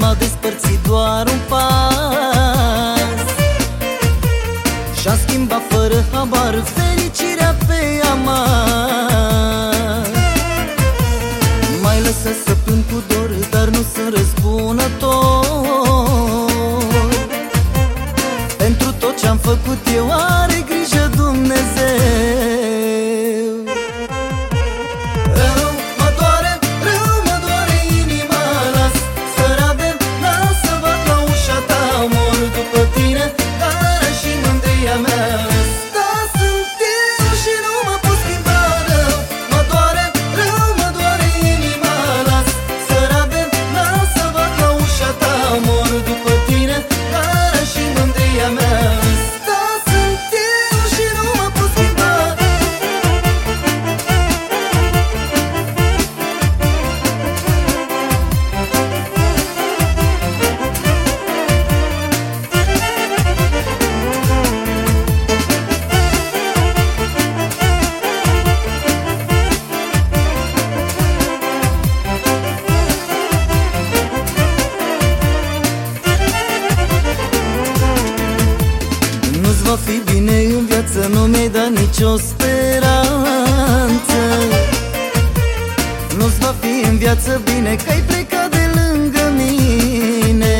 la necaz M-a despărțit doar un pas. Și-a schimbat fără habar fericirea pe amar. Mai lăsă să plâng cu dor, dar nu sunt răzbunător Pentru tot ce-am făcut eu are viață Nu mi-ai dat nicio speranță. Nu-ți va fi în viață bine Că ai plecat de lângă mine.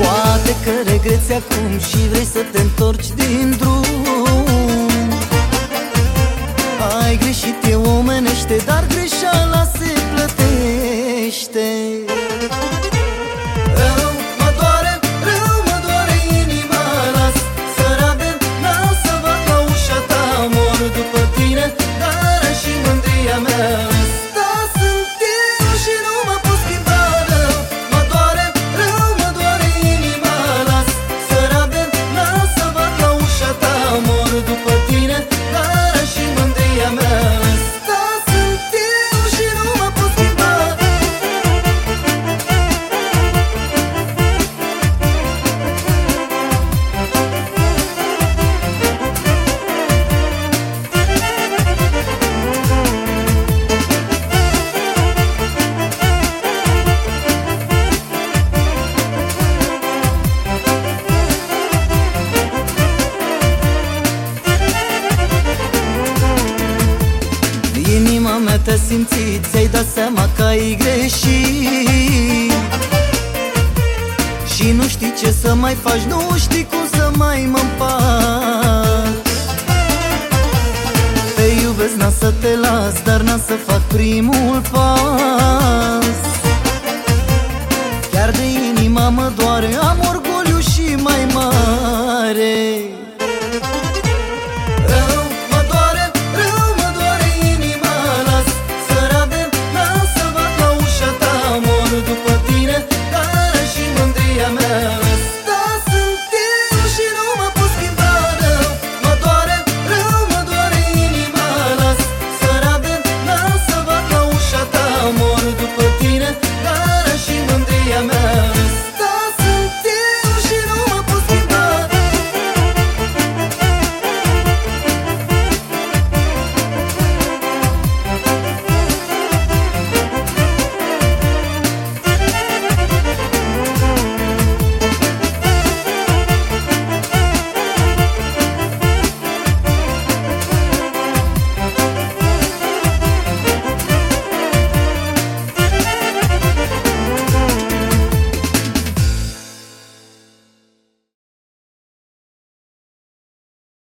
Poate că regreți acum Și vrei să te întorci din drum. Ai greșit, e omenește Dar greșeala se plătește Inima mea te-a simțit Ți-ai dat seama că ai greșit. Și nu știi ce să mai faci Nu știi cum să mai mă împaci. Te iubesc, n să te las Dar n să fac primul pas Latina